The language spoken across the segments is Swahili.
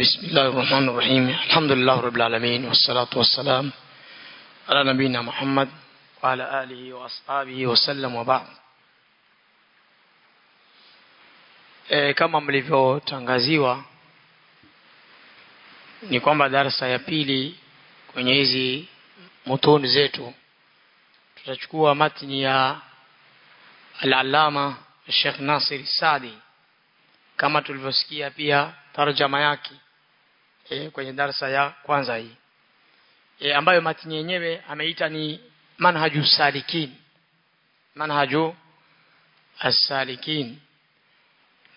بسم الله الرحمن الرحيم الحمد لله رب العالمين والصلاة والسلام على نبينا محمد وعلى آله وأصحابه وسلم وبعد e, kama mlivyotangaziwa ni kwamba darasa ya pili kwenye hizi mutuni zetu tutachukua matni ya al-allama Sheikh Nasir Saadi kama tulivyosikia pia tarjama yake e, kwenye darsa ya kwanza hii. E, ambayo matini yenyewe ameita ni manhaju salikin. Manhaju as-salikin.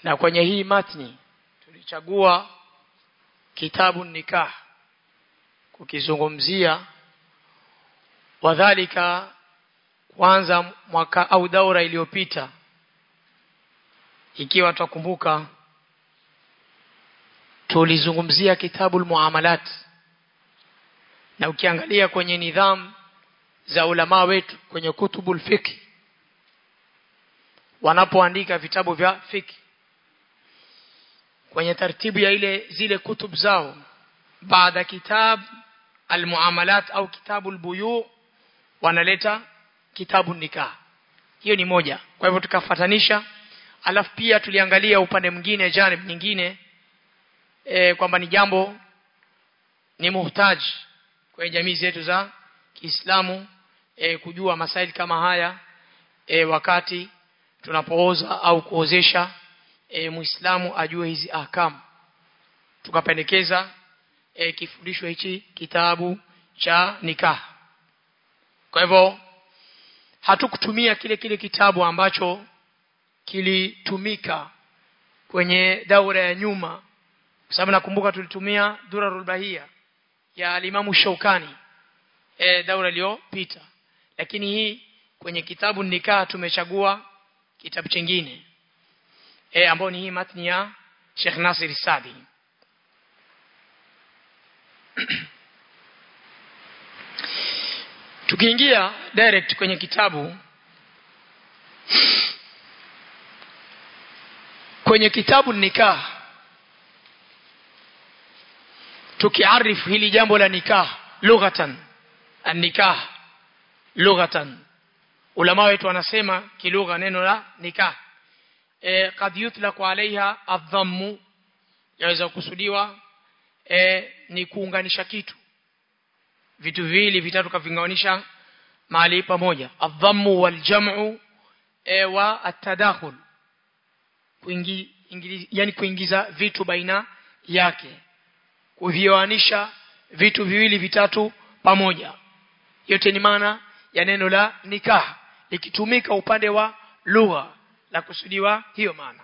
Na kwenye hii matni tulichagua kitabu nikah kukizungumzia wadhalika kwanza mwaka au daura iliyopita. Ikiwa tutakumbuka tulizungumzia kitabu almuamalat na ukiangalia kwenye nidham za ulama wetu kwenye kutubu fiqh wanapoandika vitabu vya fiqh kwenye tartibu ya ile zile kutub zao baada kitab almuamalat au kitabu albuyu wanaleta kitabu nikah. Hiyo ni moja. Kwa hivyo tukafatanisha alafu pia tuliangalia upande mwingine janib nyingine e, kwamba ni jambo ni muhtaji kwenye jamii zetu za Kiislamu e, kujua masaili kama haya e, wakati tunapooza au kuozesha e, Muislamu ajue hizi ahkamu. Tukapendekeza e, kifundisho hichi kitabu cha nikah. Kwa hivyo hatukutumia kile kile kitabu ambacho kilitumika kwenye daura ya nyuma kwa sababu nakumbuka tulitumia durarul bahia ya alimamu Shaukani e, daura iliyopita. Lakini hii kwenye kitabu nikaa tumechagua kitabu chingine e, ambao ni hii matni ya Sheikh Nasir Sadi tukiingia direct kwenye kitabu kwenye kitabu nikah tukiarifu hili jambo la nikah lughatan an-nikah lughatan. Ulama wetu wanasema kilugha neno la nikah. E, kad yutlaqu alaiha adhammu yaweza kusudiwa e, ni kuunganisha kitu. Vitu viwili vitatu kavinganisha mahali pamoja. Adhammu waljam'u e, wa atadakhul kuingi, ingili, yani kuingiza vitu baina yake kuvioanisha vitu viwili vitatu pamoja. Yote ni maana ya neno la nikah likitumika upande wa lugha la kusudiwa hiyo maana.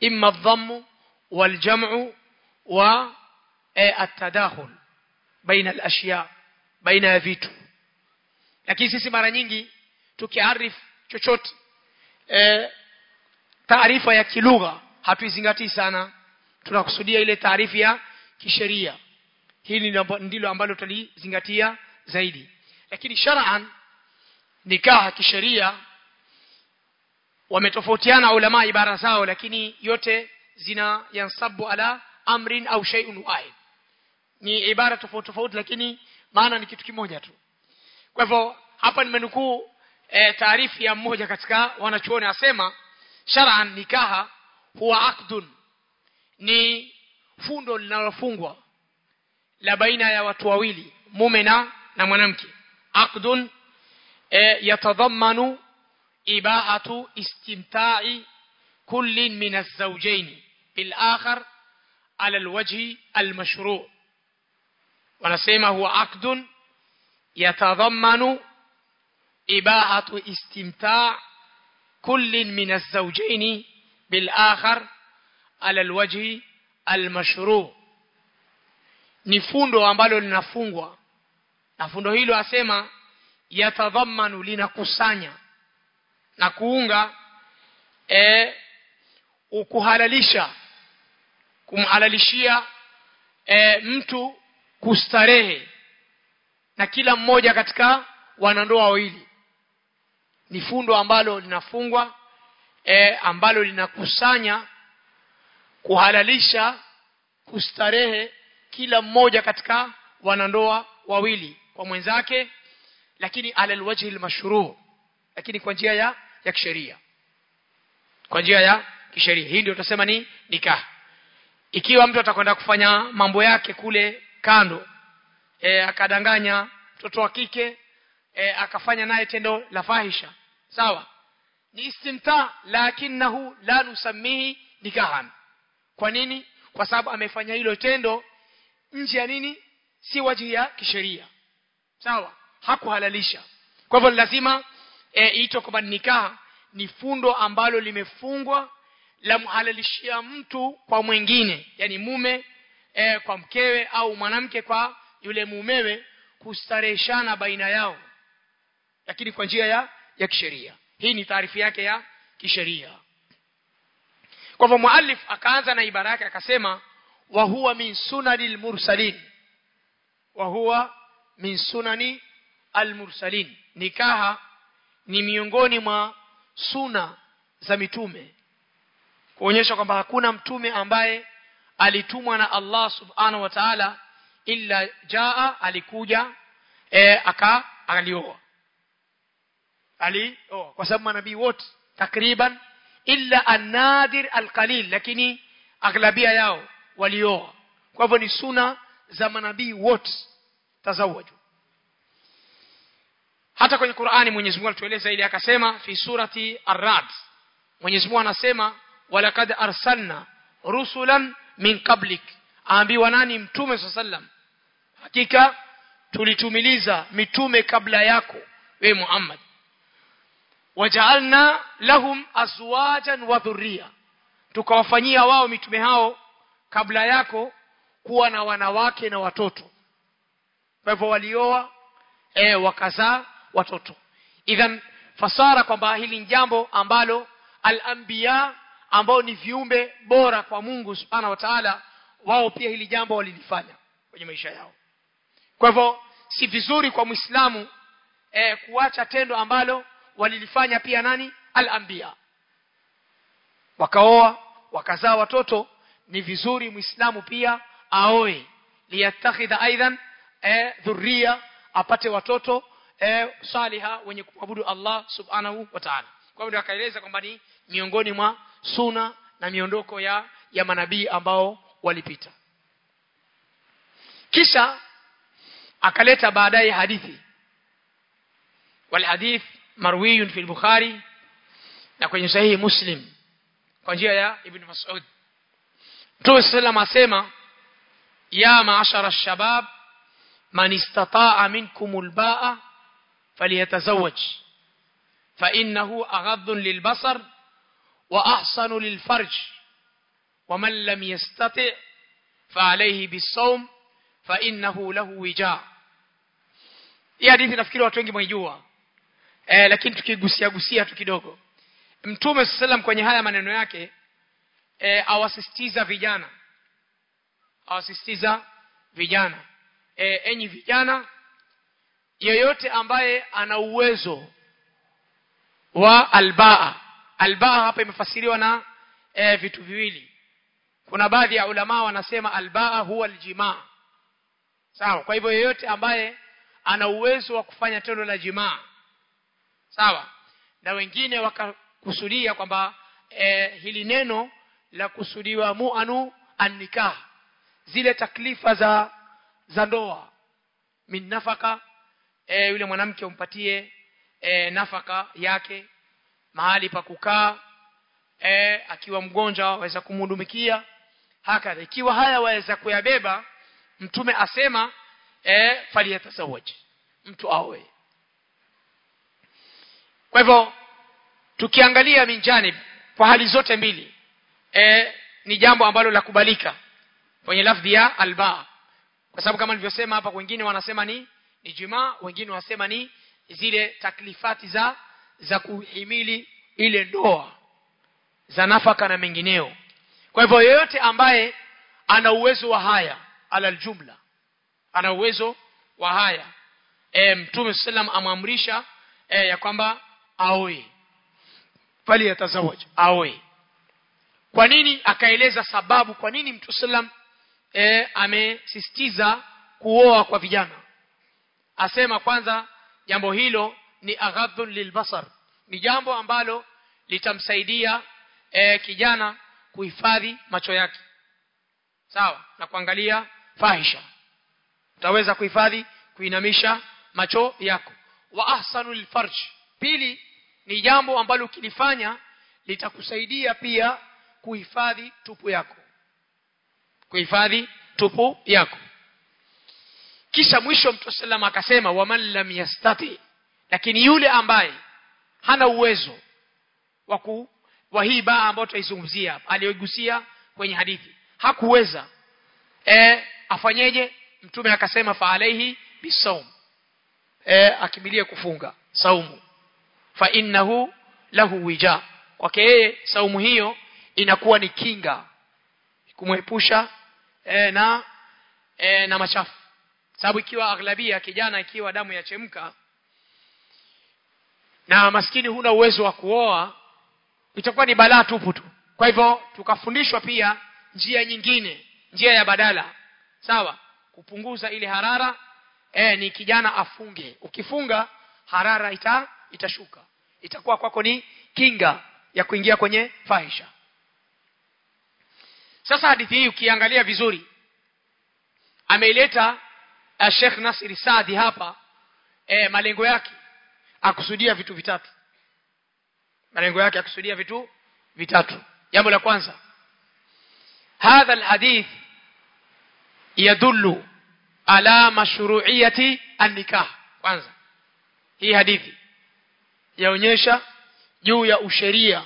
Imma dhammu wal jam'u wa e, atadakhul baina al-ashya baina ya vitu. Lakini sisi mara nyingi tukiarif chochote e, taarifa ya kilugha hatuizingatii sana. Tunakusudia ile taarifa ya kisheria. Hili ndilo ambalo tutalizingatia zaidi. Lakini shar'an nikaha kisheria wametofautiana ulama ibara zao lakini yote zina yansabu ala amrin au shay'un wahid. Ni ibara tofauti tofauti lakini maana ni kitu kimoja tu. Kwa hivyo hapa nimenukuu e, taarifa ya mmoja katika wanachuoni asema shar'an nikaha huwa aqdun. Ni fundo linalofungwa la baina ya watu wawili mume na na mwanamke aqdun e, yatadhammanu ibahatu istimta'i kullin min az-zawjayn bil akhar ala al-wajhi al-mashru' wanasema huwa aqdun yatadhammanu ibahatu istimta' kullin min az-zawjayn bil akhar ala al-wajhi al-mashru' ni fundo ambalo linafungwa. Na fundo hilo asema yatadhammanu linakusanya na kuunga e, ukuhalalisha kumhalalishia e, mtu kustarehe na kila mmoja katika wanandoa wawili. Ni fundo ambalo linafungwa e, ambalo linakusanya kuhalalisha kustarehe kila mmoja katika wanandoa wawili kwa mwenzake lakini ala alwajhi almashru lakini kwa njia ya ya kisheria. Kwa njia ya kisheria. Hii ndio tutasema ni nikah. Ikiwa mtu atakwenda kufanya mambo yake kule kando e, akadanganya mtoto wa kike e, akafanya naye tendo la fahisha sawa? Ni istimta lakinahu la nusammihi nikahan kwa nini? Kwa sababu amefanya hilo tendo nje ya nini? Si wajihi ya kisheria. Sawa? Hakuhalalisha. Kwa hivyo lazima e, iitwe kwamba nikaha ni fundo ambalo limefungwa la mhalalishia mtu kwa mwingine yani mume e, kwa mkewe au mwanamke kwa yule mumewe kustareheshana baina yao. Lakini kwa njia ya ya kisheria. Hii ni taarifu yake ya kisheria kwa hivyo muallif akaanza na ibara yake akasema wa huwa min sunanil mursalin wa huwa min sunani almursalin. Nikaha ni miongoni mwa suna za mitume. Kuonyesha kwamba hakuna mtume ambaye alitumwa na Allah subhanahu wa ta'ala illa jaa alikuja e, aka alioa. Ali oh, kwa sababu manabii wote takriban إلا النادر القليل. لكن أغلبية يو وليوغ كفن السنة زمن نبي ووت. تزوجوا. حتى كن القرآن من يسمو التوليزة إلي أكسيما في سورة الرعد. من يسمو أنا سيما ولقد أرسلنا رسلا من قبلك. أنبي وناني متومة صلى الله عليه وسلم. حقيقة تلتمليزة متومة قبل ياكو. وي محمد. Waja'alna lahum azwajan wa dhurriya. Tukawafanyia wao mitume hao kabla yako kuwa na wanawake na watoto. Kwa hivyo walioa e, wakazaa watoto. Idhan fasara kwamba hili ni jambo ambalo al-anbiya ambao ni viumbe bora kwa Mungu subhanahu wa ta'ala wao pia hili jambo walilifanya kwenye maisha yao. Kwa hivyo si vizuri kwa Muislamu e, kuacha tendo ambalo walilifanya pia nani? Al-anbiya. Wakaoa wakazaa watoto ni vizuri Muislamu pia aoe. Liyattakhidha aidan eh, dhurriya apate watoto eh, saliha wenye kumwabudu Allah subhanahu wa ta'ala. Kwa hivyo akaeleza kwamba ni miongoni mwa suna na miondoko ya ya manabii ambao walipita. Kisha akaleta baadaye hadithi. Wal marwiyun fi al-bukhari na kwenye sahihi muslim kwa njia ya ibn mas'ud Mtume sallam asema ya maashara shabab man istata'a minkum al-ba'a falyatazawwaj fa innahu aghaddu lil-basar wa ahsanu lil-farj wa man lam yastati' fa alayhi bis-sawm fa innahu lahu wija hii hadithi nafikiri watu wengi mwaijua eh, lakini tukigusia gusia tu kidogo. Mtume sallam kwenye haya maneno yake e, awasisitiza vijana. Awasisitiza vijana. E, enyi vijana yeyote ambaye ana uwezo wa albaa. Albaa hapa imefasiriwa na e, vitu viwili. Kuna baadhi ya ulama wanasema albaa huwa aljimaa. Sawa kwa hivyo yeyote ambaye ana uwezo wa kufanya tendo la jimaa sawa. Na wengine wakakusudia kwamba e, hili neno la kusudiwa muanu annikah. Zile taklifa za za ndoa. Min nafaka e, yule mwanamke umpatie e, nafaka yake. Mahali pa kukaa e, akiwa mgonjwa waweza kumhudumikia hakadha ikiwa haya waweza kuyabeba mtume asema e, faliyatasawaji mtu awe kwa hivyo tukiangalia minjani kwa hali zote mbili e, ni jambo ambalo la kubalika kwenye lafdhi ya alba. Kwa sababu kama nilivyosema hapa wengine wanasema ni ni jima wengine wanasema ni zile taklifati za za kuhimili ile ndoa za nafaka na mengineo. Kwa hivyo yeyote ambaye ana uwezo wa haya ala jumla ana uwezo wa haya e, mtume sallam amwamrisha e, ya kwamba aoe. Bali yatazawaj aoe. Kwa nini akaeleza sababu kwa nini mtu sallam e, amesisitiza kuoa kwa vijana? Asema kwanza jambo hilo ni aghadhun lilbasar ni jambo ambalo litamsaidia e, kijana kuhifadhi macho yake. Sawa na kuangalia fahisha. Utaweza kuhifadhi kuinamisha macho yako. Wa ahsanul farj. Pili ni jambo ambalo ukilifanya litakusaidia pia kuhifadhi tupu yako. Kuhifadhi tupu yako. Kisha mwisho mtu sallam akasema waman lam yastati. Lakini yule ambaye hana uwezo wa wa hii baa ambayo tutaizungumzia aliyogusia kwenye hadithi hakuweza e, afanyeje? Mtume akasema fa alaihi bisawm. E, akimilie kufunga saumu fa innahu lahu wija. Kwake yeye saumu hiyo inakuwa ni kinga kumwepusha e, na e, na machafu. Sababu ikiwa aghlabia kijana ikiwa damu yachemka na maskini huna uwezo wa kuoa itakuwa ni balaa tupu tu. Kwa hivyo tukafundishwa pia njia nyingine njia ya badala. Sawa? Kupunguza ile harara e, ni kijana afunge. Ukifunga harara ita itashuka. Itakuwa kwako ni kinga ya kuingia kwenye fahisha. Sasa hadithi hii ukiangalia vizuri ameileta uh, Sheikh Nasir Saadi hapa e, malengo yake akusudia vitu vitatu. Malengo yake akusudia vitu vitatu. Jambo la kwanza hadha alhadith yadullu ala mashru'iyati an-nikah. Kwanza hii hadithi yaonyesha juu ya usheria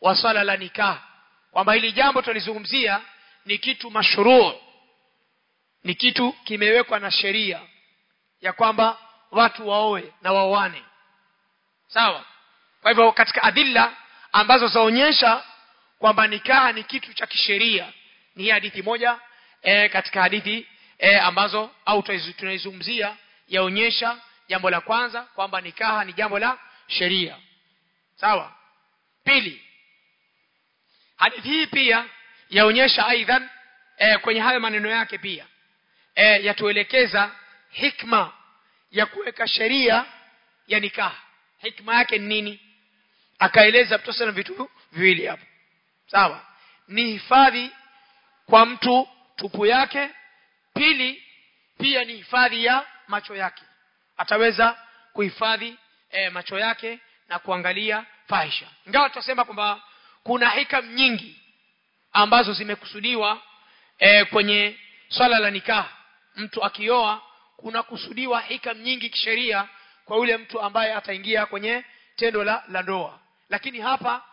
wa swala la nikah. Kwamba hili jambo tulizungumzia ni kitu mashruu ni kitu kimewekwa na sheria ya kwamba watu waoe na waoane. Sawa? Kwa hivyo katika adilla ambazo zaonyesha kwamba nikaha ni kitu cha kisheria ni hadithi moja e, katika hadithi e, ambazo au tunaizungumzia yaonyesha jambo la kwanza kwamba nikaha ni jambo la sheria. Sawa? Pili hadithi hii pia yaonyesha aidhan e, kwenye hayo maneno yake pia. E, yatuelekeza hikma ya kuweka sheria ya nikaha hikma yake ni nini? Akaeleza tosana vitu viwili hapo. Sawa? Ni hifadhi kwa mtu tupu yake. Pili pia ni hifadhi ya macho yake. Ataweza kuhifadhi e, macho yake na kuangalia fahisha ingawa tutasema kwamba kuna hikam nyingi ambazo zimekusudiwa e, kwenye swala la nikaha mtu akioa kuna kusudiwa hikam nyingi kisheria kwa yule mtu ambaye ataingia kwenye tendo la, la ndoa. Lakini hapa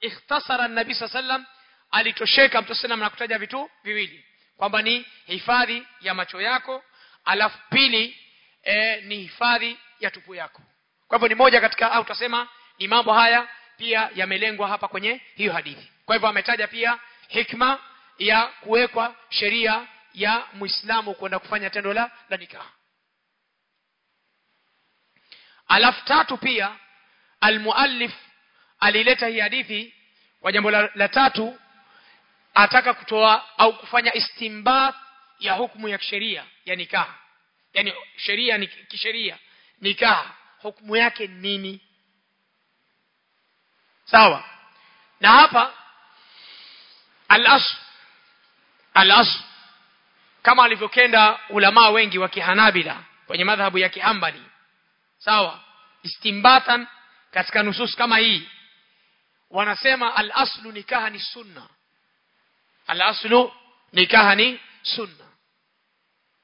ikhtasara nabii sallam alitosheka mtu sana na kutaja vitu viwili. Kwamba ni hifadhi ya macho yako alafu pili e, ni hifadhi ya tupu yako kwa hivyo ni moja katika au tutasema ni mambo haya pia yamelengwa hapa kwenye hiyo hadithi. Kwa hivyo ametaja pia hikma ya kuwekwa sheria ya muislamu kwenda kufanya tendo la, la nikaha. Alafu tatu pia almuallif alileta hii hadithi kwa jambo la, la tatu ataka kutoa au kufanya istimbat ya hukumu ya kisheria ya nikaha. Yani sheria ni kisheria nikaha hukumu yake nini? Sawa. Na hapa al-asl al-asl kama alivyokenda ulamaa wengi wa kihanabila kwenye madhhabu ya kihambali sawa. Istimbatan katika nusus kama hii wanasema al-aslu nikaha ni sunna. Al-aslu nikaha ni sunna.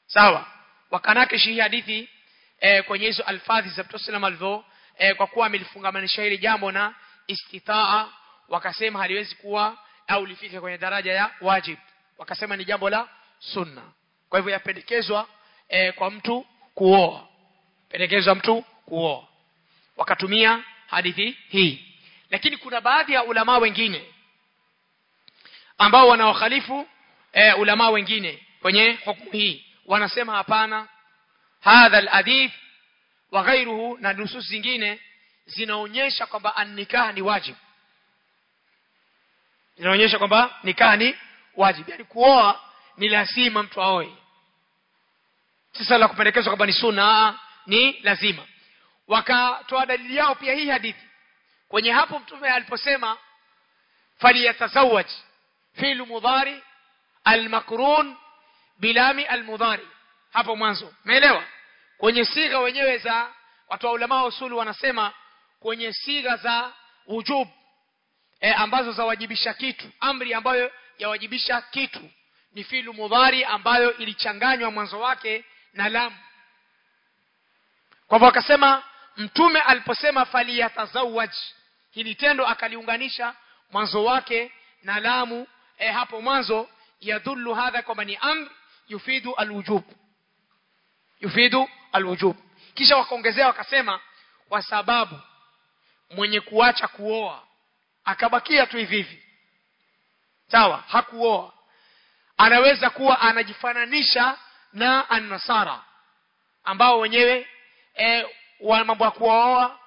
Sawa. Wakanakishi hii hadithi e, kwenye hizo alfadhi za Mtume sallam alivyo e, kwa kuwa amelifungamanisha hili jambo na istitaa wakasema haliwezi kuwa au lifike kwenye daraja ya wajib. Wakasema ni jambo la sunna. Kwa hivyo yapendekezwa e, kwa mtu kuoa. Pendekezwa mtu kuoa. Wakatumia hadithi hii. Lakini kuna baadhi ya ulama wengine ambao wanawakhalifu e, ulama wengine kwenye hukumu hii. Wanasema hapana hadha alhadith wa ghairuhu na nusus zingine zinaonyesha kwamba annikah ni wajib. Zinaonyesha kwamba nikah ni wajib. Yani kuoa ni lazima mtu aoe. Sasa la kupendekezwa kwamba ni sunna ni lazima. Wakatoa dalili yao pia hii hadithi. Kwenye hapo mtume aliposema faliyatazawaj fi'lu mudhari almakrun bilami almudhari hapo mwanzo. Umeelewa? Kwenye sigha wenyewe za watu wa ulama usulu wanasema kwenye sigha za wujub e, ambazo zawajibisha kitu amri ambayo yawajibisha kitu ni fi'lu mudhari ambayo ilichanganywa mwanzo wake na lam kwa hivyo akasema mtume aliposema faliyatazawaj hili tendo akaliunganisha mwanzo wake na lamu e, hapo mwanzo yadhullu hadha kwamba ni amri yufidu alwujub yufidu alwujub. Kisha wakaongezea wakasema kwa sababu mwenye kuacha kuoa akabakia tu hivi hivi. Sawa hakuoa. Anaweza kuwa anajifananisha na annasara ambao wenyewe e, wa mambo ya kuoa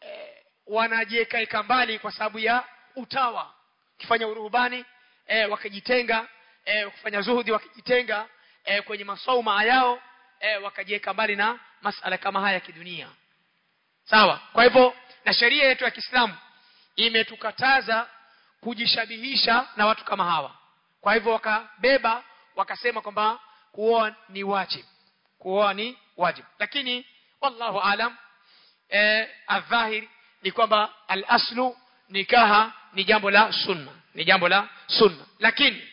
e, wanajiekaeka mbali kwa sababu ya utawa. Ukifanya uruhubani e, wakajitenga e, kufanya zuhudi wakijitenga e, kwenye masomo yao e, wakajiweka mbali na masala kama haya ya kidunia. Sawa? Kwa hivyo na sheria yetu ya Kiislamu imetukataza kujishabihisha na watu kama hawa. Kwa hivyo wakabeba wakasema kwamba kuoa ni wajib. Kuoa ni wajib. Lakini wallahu alam eh, adhahir ni kwamba al-aslu nikaha ni jambo la sunna. Ni jambo la sunna. Lakini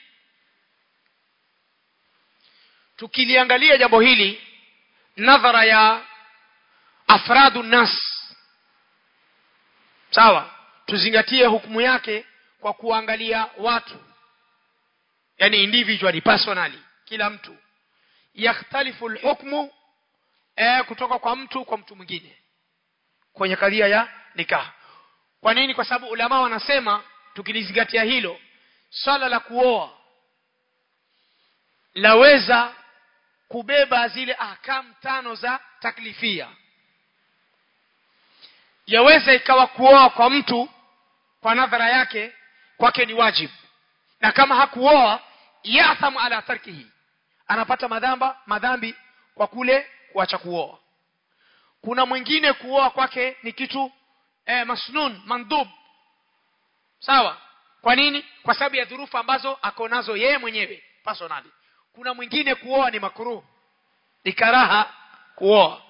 tukiliangalia jambo hili nadhara ya afradu nas. Sawa tuzingatie hukumu yake kwa kuangalia watu. Yani individually personally kila mtu. Yakhtalifu alhukmu eh, kutoka kwa mtu kwa mtu mwingine. Kwenye kadhia ya nikah. Kwa nini? Kwa sababu ulama wanasema tukilizingatia hilo swala la kuoa laweza kubeba zile ahkam tano za taklifia. Yaweza ikawa kuoa kwa mtu kwa nadhara yake kwake ni wajibu. Na kama hakuoa yathamu ala tarkihi. Anapata madhamba madhambi kwa kule kuacha kuoa. Kuna mwingine kuoa kwake ni kitu eh, masnun mandub. Sawa? Kwa nini? Kwa sababu ya dhurufu ambazo ako nazo yeye mwenyewe personally kuna mwingine kuoa ni makruh. Ni karaha kuoa.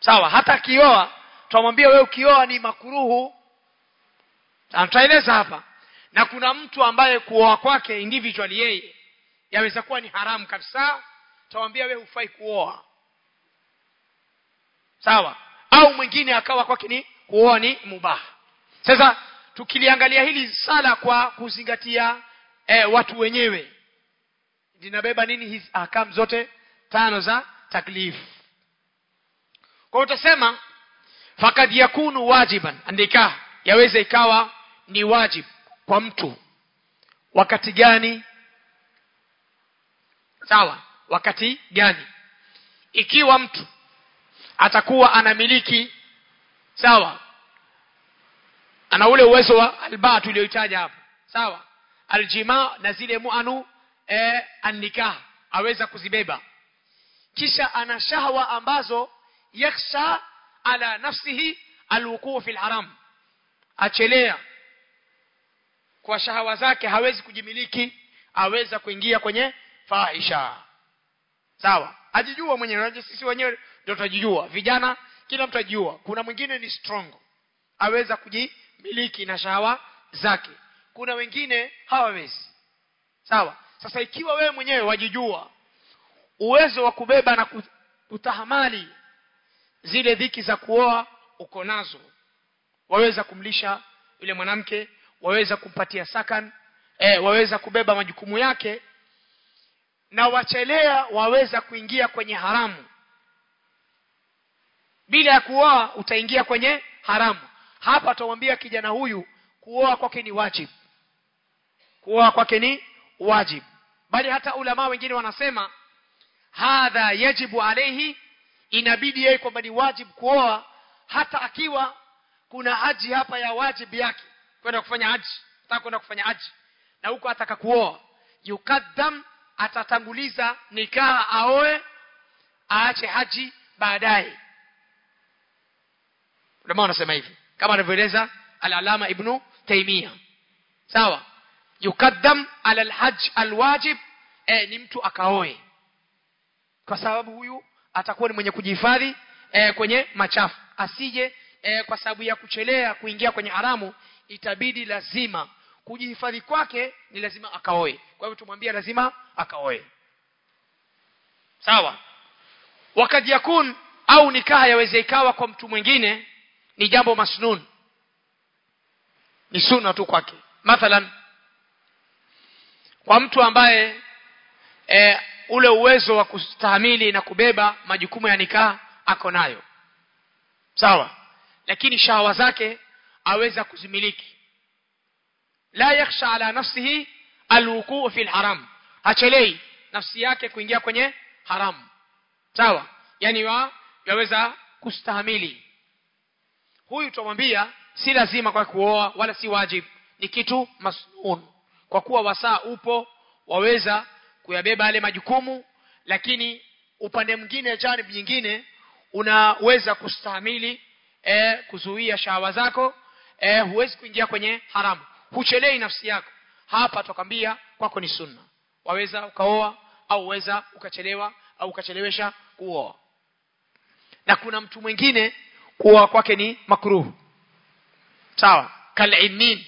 Sawa hata akioa tutamwambia wewe ukioa ni makruhu. Tutaeleza hapa. Na kuna mtu ambaye kuoa kwake individually yeye yaweza kuwa ni haramu kabisa. Tutamwambia wewe hufai kuoa. Sawa. Au mwingine akawa kwake ni kuoa ni mubah. Sasa tukiliangalia hili sala kwa kuzingatia eh, watu wenyewe linabeba nini hizi ahkam zote? Tano za taklifu kwa utasema fakad yakunu wajiban andika yaweza ikawa ni wajib kwa mtu. Wakati gani? Sawa wakati gani? Ikiwa mtu atakuwa anamiliki sawa ana ule uwezo wa albatu tulioitaja hapo sawa aljima na zile muanu e, annikah aweza kuzibeba. Kisha ana shahwa ambazo yakhsha ala nafsihi alwuquu fi alharam achelea. Kwa shahawa zake hawezi kujimiliki aweza kuingia kwenye fahisha. Sawa. Ajijua mwenyewe sisi wenyewe ndio tutajijua. Vijana kila mtu ajijua. Kuna mwingine ni strong. Aweza kujimiliki na shahawa zake. Kuna wengine hawawezi. Sawa sasa ikiwa wewe mwenyewe wajijua uwezo wa kubeba na kutahamali zile dhiki za kuoa uko nazo. Waweza kumlisha yule mwanamke waweza kumpatia sakan e, waweza kubeba majukumu yake na wachelea waweza kuingia kwenye haramu. Bila ya kuoa utaingia kwenye haramu. Hapa tutamwambia kijana huyu kuoa kwake ni wajibu. Kuoa kwake ni wajibu bali hata ulama wengine wanasema hadha yajibu alayhi inabidi yeye kwamba ni wajibu kuoa hata akiwa kuna haji hapa ya wajibu yake kwenda kufanya haji nataka kwenda kufanya haji na huko ataka kuoa. Yukaddam atatanguliza nikaa aoe aache haji baadaye. Ulama wanasema hivi kama anavyoeleza al-alama ibnu taimia sawa yukaddam ala alhajj alwajib e, ni mtu akaoe. Kwa sababu huyu atakuwa ni mwenye kujihifadhi e, kwenye machafu. Asije e, kwa sababu ya kuchelea kuingia kwenye haramu itabidi lazima kujihifadhi kwake ni lazima akaoe. Kwa hivyo tumwambia lazima akaoe. Sawa? Wakad yakun au nikaha yaweze ikawa kwa mtu mwingine ni jambo masnun. Ni sunna tu kwake. Mathalan kwa mtu ambaye e, ule uwezo wa kustahimili na kubeba majukumu ya nikaa ako nayo. Sawa? Lakini shahawa zake aweza kuzimiliki. La yakhsha ala nafsihi alwuquu fi alharam hachelei nafsi yake kuingia kwenye haram. Sawa? Yani wa yaweza kustahimili. Huyu tumwambia si lazima kwa kuoa wala si wajib. Ni kitu masnun kwa kuwa wasaa upo waweza kuyabeba yale majukumu lakini upande mwingine janib nyingine unaweza kustahimili e, kuzuia shahawa zako e, huwezi kuingia kwenye haramu. Huchelei nafsi yako. Hapa tukwambia kwako ni sunna. Waweza ukaoa au uweza ukachelewa au ukachelewesha kuoa. Na kuna mtu mwingine kuoa kwake ni makruhu sawa. Kalimin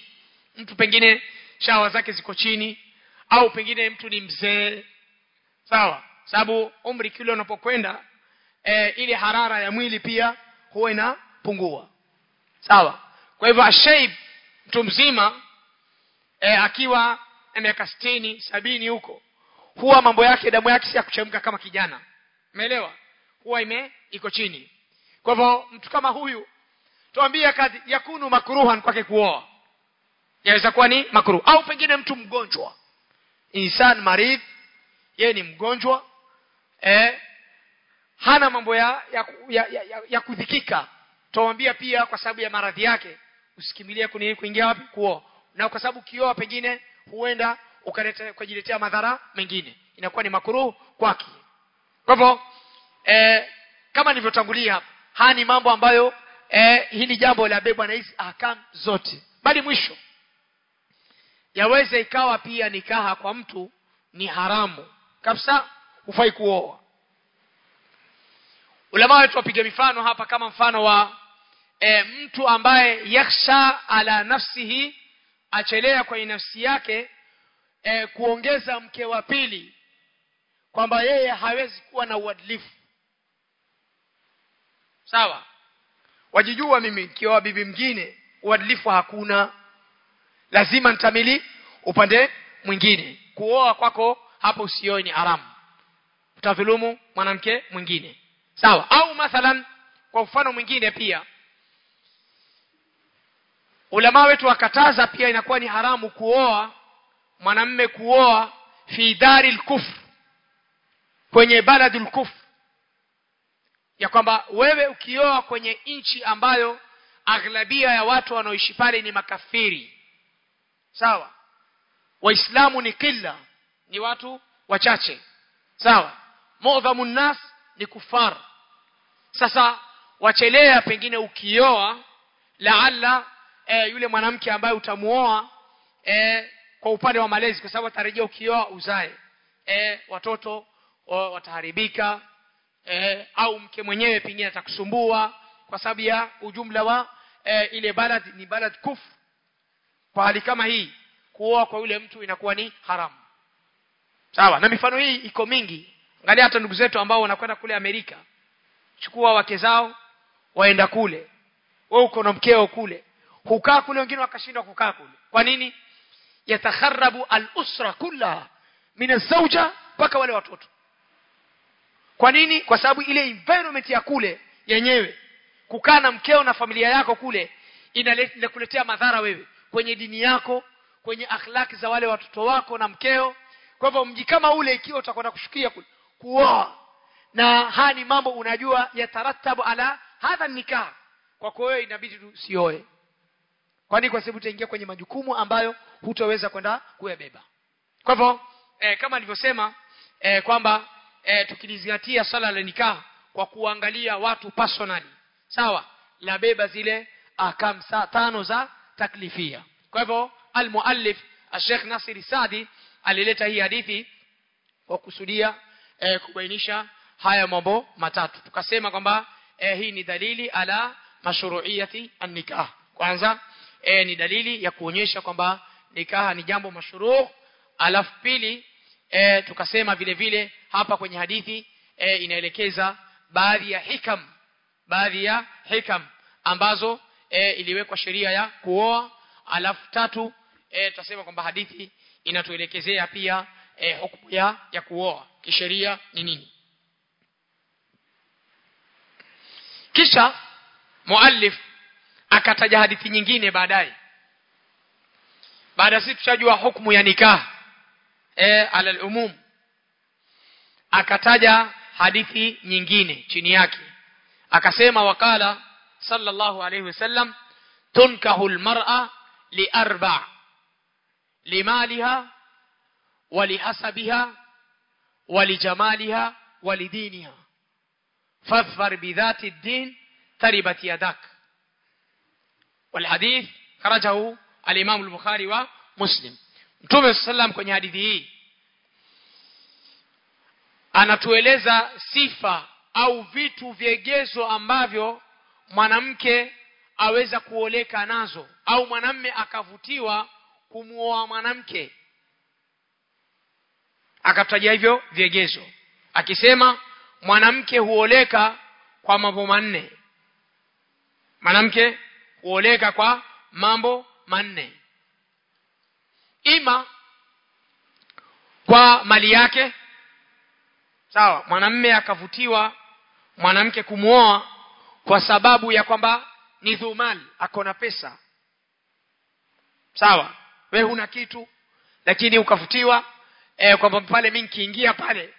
mtu pengine shawa zake ziko chini au pengine mtu ni mzee. Sawa sababu umri kile unapokwenda e, ile harara ya mwili pia huwa inapungua. Sawa kwa hivyo ashaib mtu mzima e, akiwa na miaka sitini sabini huko huwa mambo yake damu yake si ya kuchemka kama kijana. Umeelewa? Huwa ime iko chini. Kwa hivyo mtu kama huyu tuambie kadhi yakunu makruhan kwake kuoa yaweza kuwa ni makruh au pengine mtu mgonjwa. Insan marid yeye ni mgonjwa eh, hana mambo ya ya, ya, ya, ya, ya kudhikika. Tawambia pia kwa sababu ya maradhi yake usikimilie kuingia wapi kuoa. Na kwa sababu kioa pengine huenda ukajiletea madhara mengine. Inakuwa ni makuruhu kwake. Kwa hivyo eh, kama nilivyotangulia hapa haya ni mambo ambayo eh, hili jambo la bebwa na hizi ahkam zote. Bali mwisho yaweza ikawa pia nikaha kwa mtu ni haramu. Kabisa hufai kuoa. Ulama wetu wapiga mifano hapa kama mfano wa e, mtu ambaye yakhsha ala nafsihi achelea kwenye nafsi yake e, kuongeza mke wa pili kwamba yeye hawezi kuwa na uadilifu. Sawa? Wajijua mimi kioa bibi mwingine uadilifu hakuna lazima nitamili upande mwingine. Kuoa kwako hapo usioe ni haramu. Utadhulumu mwanamke mwingine. Sawa. Au mathalan kwa mfano mwingine pia ulama wetu wakataza pia inakuwa ni haramu kuoa mwanamme kuoa fi dari lkufr kwenye baladi lkufr ya kwamba wewe ukioa kwenye nchi ambayo aghlabia ya watu wanaoishi pale ni makafiri sawa. Waislamu ni kila ni watu wachache. Sawa. Mudhamu nas ni kufar. Sasa wachelea pengine ukioa laalla e, yule mwanamke ambaye utamuoa e, kwa upande wa malezi kwa sababu atarejea ukioa uzae. E, watoto o, wataharibika e, au mke mwenyewe pengine atakusumbua kwa sababu ya ujumla wa e, ile balad ni balad kufr kwa hali kama hii kuoa kwa yule mtu inakuwa ni haramu. Sawa na mifano hii iko mingi. Angalia hata ndugu zetu ambao wanakwenda kule Amerika. Chukua wake zao waenda kule. Wewe uko na mkeo kule. Hukaa kule wengine wakashindwa kukaa kule. Kwa nini? Yatakharabu al-usra kullaha min az-zawja mpaka wale watoto. Kwa nini? Kwa sababu ile environment ya kule yenyewe kukaa na mkeo na familia yako kule inakuletea madhara wewe kwenye dini yako kwenye akhlaki za wale watoto wako na mkeo. Kwa hivyo mji kama ule ikiwa utakwenda kushukia kuoa. Na haya ni mambo unajua yataratabu ala hadha nikah. Kwako wewe inabidi usioe. Kwani kwa sababu utaingia kwenye majukumu ambayo hutaweza kwenda kuyabeba. Kwa hivyo eh, kama nilivyosema e, kwamba e, tukilizingatia sala la nikah kwa kuangalia watu personally. Sawa labeba zile akam saa tano za taklifia. Kwa hivyo almuallif Sheikh Nasir Sadi alileta hii hadithi kwa kusudia e, kubainisha haya mambo matatu. Tukasema kwamba e, hii ni dalili ala mashru'iyati an-nikah. Kwanza e, ni dalili ya kuonyesha kwamba nikaha ni jambo mashru' alafu pili e, tukasema vile vile hapa kwenye hadithi e, inaelekeza baadhi ya hikam baadhi ya hikam ambazo e, iliwekwa sheria ya kuoa. Alafu tatu e, tutasema kwamba hadithi inatuelekezea pia e, hukumu ya, ya kuoa. Kisheria ni nini? Kisha muallif akataja hadithi nyingine baadaye. Baada sisi tushajua hukumu ya nikah e, ala al-umum akataja hadithi nyingine chini yake. Akasema wakala صلى الله عليه وسلم تنكه المرأة لأربع لمالها ولحسبها ولجمالها ولدينها. فاظفر بذات الدين تربت يدك والحديث خرجه الإمام البخاري ومسلم. نتوبة صلى الله عليه وسلم كن يحدثه أنا تؤلز سيفا أو فيتو فيجيزو أمبافيو mwanamke aweza kuoleka nazo au mwanamme akavutiwa kumuoa mwanamke. Akataja hivyo vyegezo akisema mwanamke huoleka kwa mambo manne. Mwanamke huoleka kwa mambo manne. Ima kwa mali yake. Sawa mwanamme akavutiwa mwanamke kumwoa kwa sababu ya kwamba ni dhuman ako na pesa. Sawa we huna kitu lakini ukafutiwa e, kwamba pale mimi nikiingia pale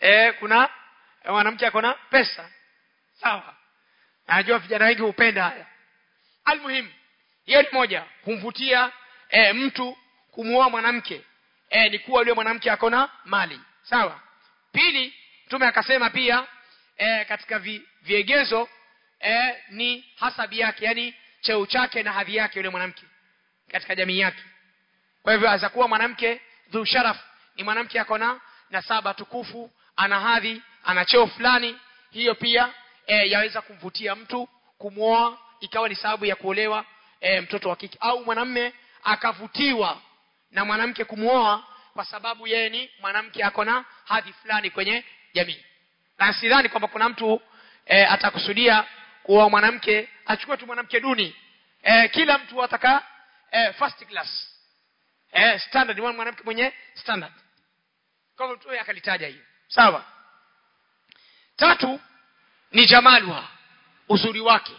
e, kuna e, mwanamke ako na pesa. Sawa. Najua vijana wengi hupenda haya. Almuhim hiyo ni moja kumvutia e, mtu kumuoa mwanamke e, ni kuwa yule mwanamke ako na mali. Sawa. Pili mtume akasema pia e, katika vi, viegezo e, ni hasabi yake yani cheo chake na hadhi yake yule mwanamke katika jamii yake. Kwa hivyo aweza kuwa mwanamke dhu sharaf ni mwanamke ako na nasaba tukufu ana hadhi ana cheo fulani. Hiyo pia e, yaweza kumvutia mtu kumwoa ikawa ni sababu ya kuolewa e, mtoto wa kike. Au mwanamme akavutiwa na mwanamke kumwoa kwa sababu yeye ni mwanamke ako na hadhi fulani kwenye jamii na sidhani kwamba kuna mtu e, atakusudia kuwa mwanamke achukue tu mwanamke duni. E, kila mtu ataka e, first class. E, standard. Ni mwanamke mwenye standard. Kwa hiyo akalitaja hiyo. Sawa. Tatu ni jamalwa. Uzuri wake.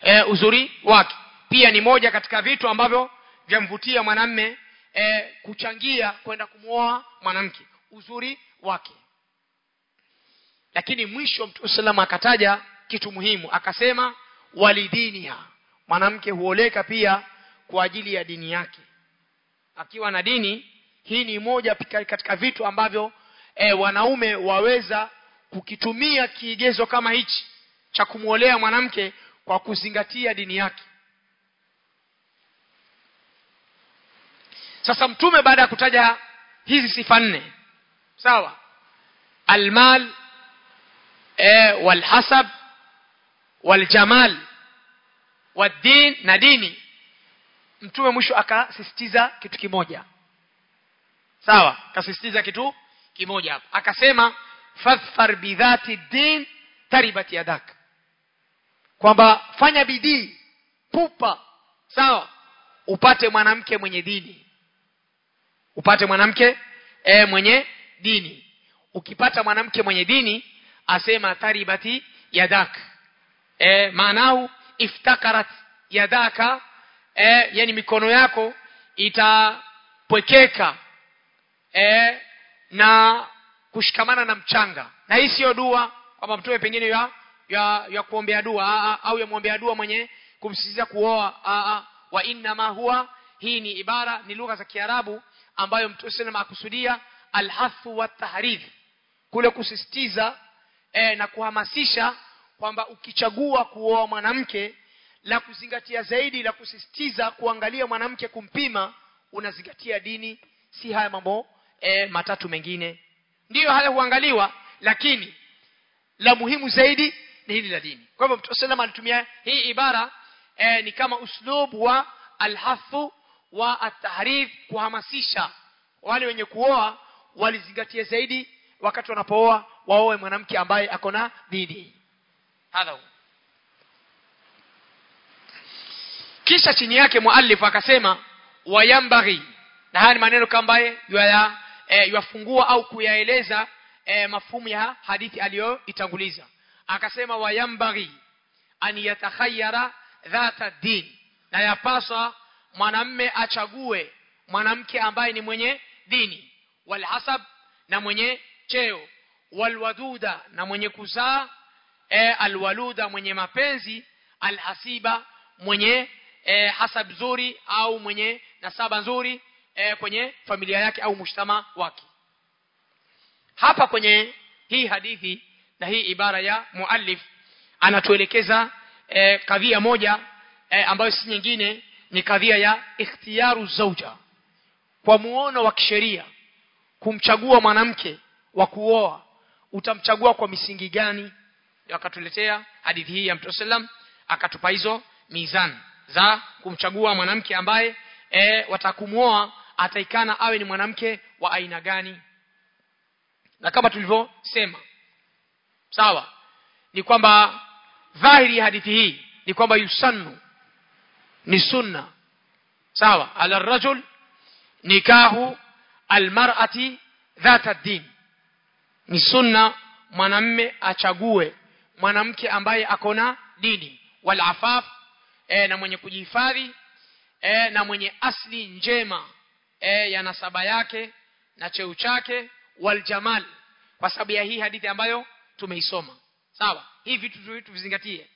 E, uzuri wake. Pia ni moja katika vitu ambavyo vyamvutia mwanamme e, kuchangia kwenda kumwoa mwanamke. Uzuri wake lakini mwisho mtume sallam akataja kitu muhimu. Akasema walidiniha. Mwanamke huoleka pia kwa ajili ya dini yake. Akiwa na dini hii ni moja katika vitu ambavyo e, wanaume waweza kukitumia kiigezo kama hichi cha kumwolea mwanamke kwa kuzingatia dini yake. Sasa mtume baada ya kutaja hizi sifa nne sawa? Almal e, walhasab waljamal waddin na dini. Mtume mwisho akasisitiza kitu kimoja. Sawa akasisitiza kitu kimoja hapo. Akasema fadhfar bidhati din taribat yadak. Kwamba fanya bidii pupa. Sawa upate mwanamke mwenye dini. Upate mwanamke e, mwenye dini. Ukipata mwanamke mwenye dini asema taribati yadak. E, maanahu iftakarat yadaka e, yani mikono yako itapwekeka e, na kushikamana na mchanga. Na hii siyo dua kwamba mtume pengine ya ya, ya kuombea dua aa, au ya dua mwenye kumsisitiza kuoa aa, wa inna ma huwa hii ni ibara ni lugha za Kiarabu ambayo mtume sallam akusudia alhathu wa tahrif kule kusisitiza e, na kuhamasisha kwamba ukichagua kuoa mwanamke la kuzingatia zaidi la kusisitiza kuangalia mwanamke kumpima unazingatia dini si haya mambo e, matatu mengine. Ndiyo haya huangaliwa lakini la muhimu zaidi ni hili la dini. Kwa hivyo mtume alitumia hii ibara e, ni kama uslub wa alhathu wa atahrif kuhamasisha. Wale wenye kuoa walizingatia zaidi wakati wanapooa waoe mwanamke ambaye ako na dini hadha kisha chini yake muallif akasema wayambaghi. Na haya ni maneno kambaye yaya e, yafungua au kuyaeleza e, mafumu ya hadithi aliyoitanguliza. Akasema wayambaghi an yatakhayyara dhata din. Na yapaswa mwanamme achague mwanamke ambaye ni mwenye dini. Walhasab na mwenye cheo walwaduda na mwenye kuzaa e, alwaluda mwenye mapenzi alhasiba mwenye e, hasab nzuri au mwenye nasaba nzuri e, kwenye familia yake au mushtama wake. Hapa kwenye hii hadithi na hii ibara ya muallif anatuelekeza e, kadhia moja e, ambayo si nyingine ni kadhia ya ikhtiyaru zauja. Kwa muono wa kisheria kumchagua mwanamke wa kuoa utamchagua kwa misingi gani? Akatuletea hadithi hii ya mtume sallam akatupa hizo mizani za kumchagua mwanamke ambaye e, watakumuoa ataikana awe ni mwanamke wa aina gani. Na kama tulivyosema sawa ni kwamba dhahiri ya hadithi hii ni kwamba yusannu ni sunna sawa ala rajul nikahu almar'ati dhata din ni sunna mwanamme achague mwanamke ambaye akona dini. Wal afaf e, na mwenye kujihifadhi e, na mwenye asli njema e, ya nasaba yake na cheu chake. Waljamal kwa sababu ya hii hadithi ambayo tumeisoma. Sawa? Hii vitu vitu vizingatie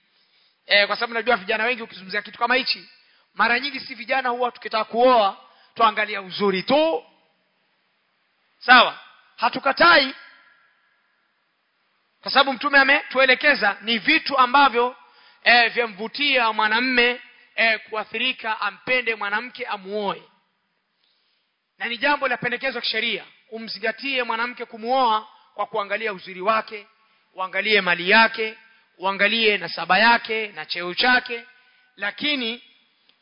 e, kwa sababu najua vijana wengi ukizungumzia kitu kama hichi mara nyingi si vijana huwa tukitaka kuoa tuangalia uzuri tu. Sawa? Hatukatai kwa sababu mtume ametuelekeza ni vitu ambavyo e, vyamvutia mwanamme e, kuathirika ampende mwanamke amuoe. Na ni jambo la pendekezo kisheria umzingatie mwanamke kumuoa kwa kuangalia uzuri wake uangalie mali yake uangalie nasaba yake na cheo chake. Lakini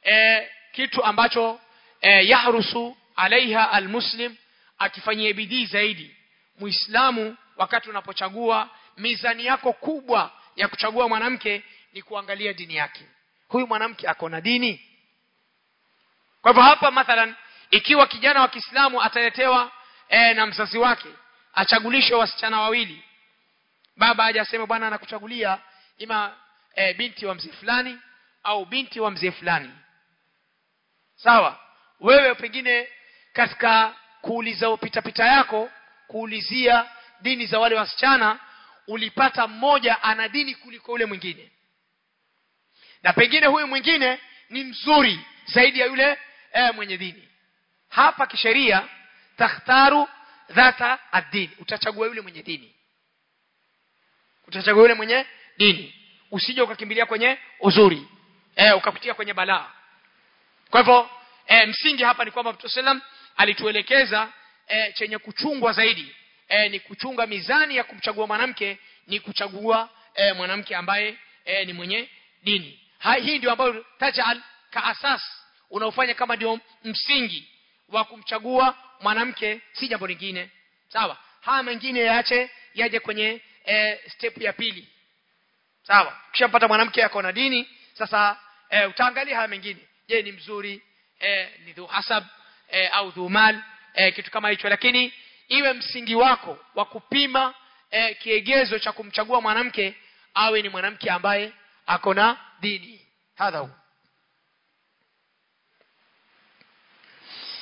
e, kitu ambacho e, yahrusu alaiha almuslim akifanyie bidii zaidi. Muislamu wakati unapochagua mizani yako kubwa ya kuchagua mwanamke ni kuangalia dini yake. Huyu mwanamke ako na dini? Kwa hivyo hapa mathalan ikiwa kijana wa Kiislamu ataletewa e, na mzazi wake achagulishwe wasichana wawili baba aje aseme bwana anakuchagulia ima e, binti wa mzee fulani au binti wa mzee fulani. Sawa wewe pengine katika kuuliza upitapita pita yako kuulizia dini za wale wasichana ulipata mmoja ana dini kuliko yule mwingine. Na pengine huyu mwingine ni mzuri zaidi ya yule e, mwenye dini. Hapa kisheria takhtaru dhata ad-din. Utachagua yule mwenye dini. Utachagua yule mwenye dini. Usije ukakimbilia kwenye uzuri. E, ukapitia kwenye balaa. Kwa hivyo e, msingi hapa ni kwamba Mtume sallam alituelekeza e, chenye kuchungwa zaidi e, ni kuchunga mizani ya kumchagua mwanamke ni kuchagua e, mwanamke ambaye e, ni mwenye dini. Hai, hii ndio ambayo tajal ka asas unaofanya kama ndio msingi wa kumchagua mwanamke si jambo lingine. Sawa? Haya mengine yaache yaje kwenye e, step ya pili. Sawa? Ukishapata mwanamke yako na dini sasa e, utaangalia haya mengine. Je ni mzuri? E, ni dhu hasab e, au dhu mal e, kitu kama hicho. Lakini iwe msingi wako wa kupima eh, kiegezo cha kumchagua mwanamke awe ni mwanamke ambaye ako na dini. Hadha